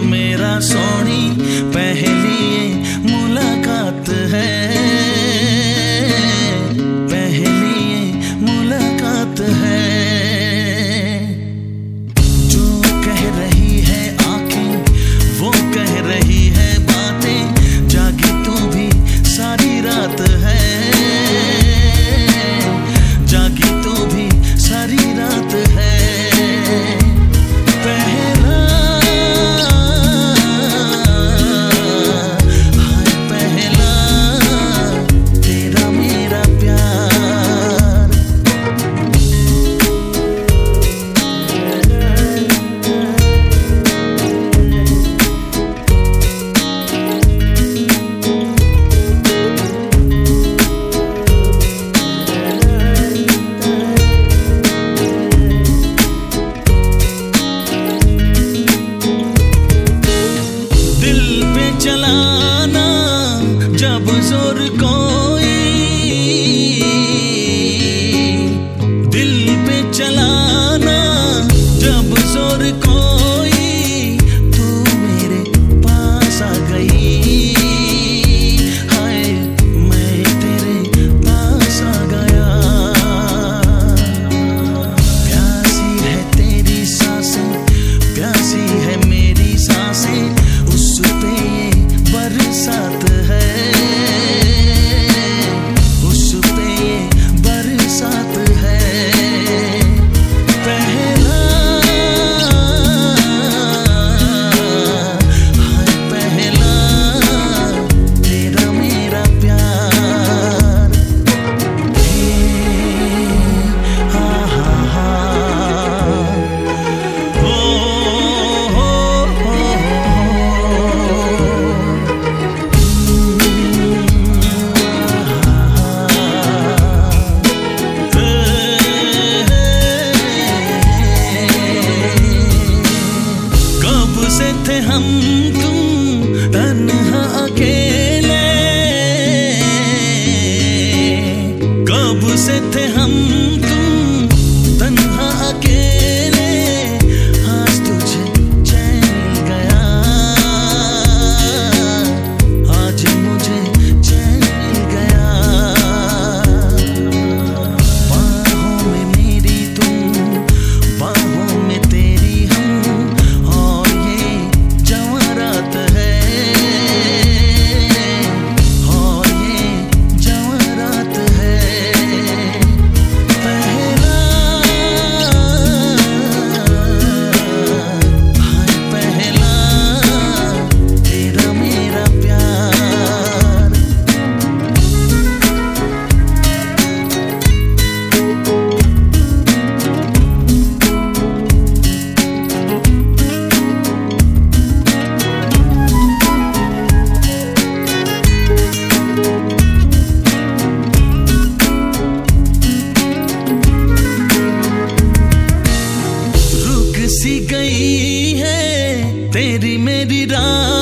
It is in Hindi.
मेरा सोनी पहली सी गई है तेरी मेरी राह